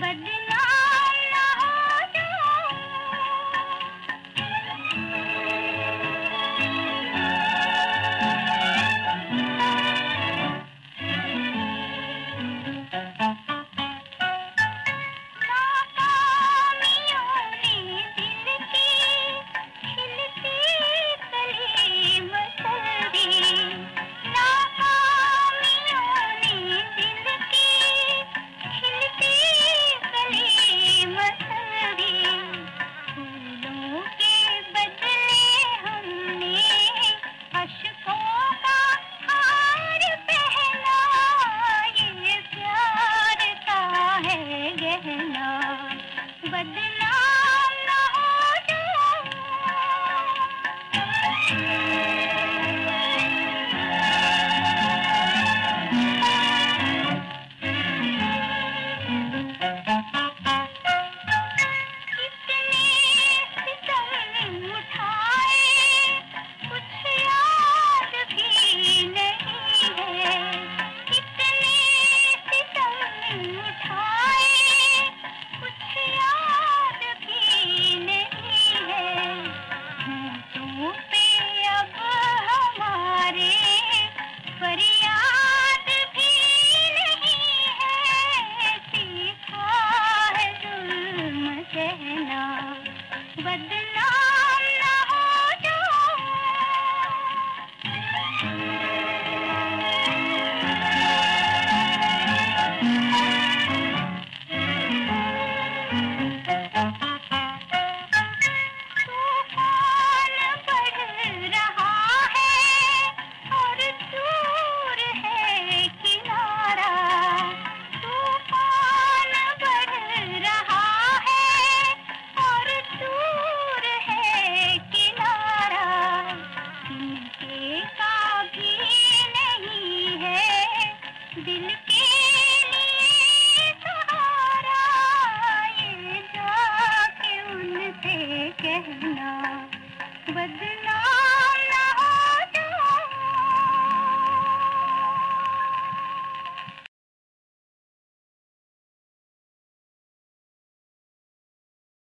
birthday. बदल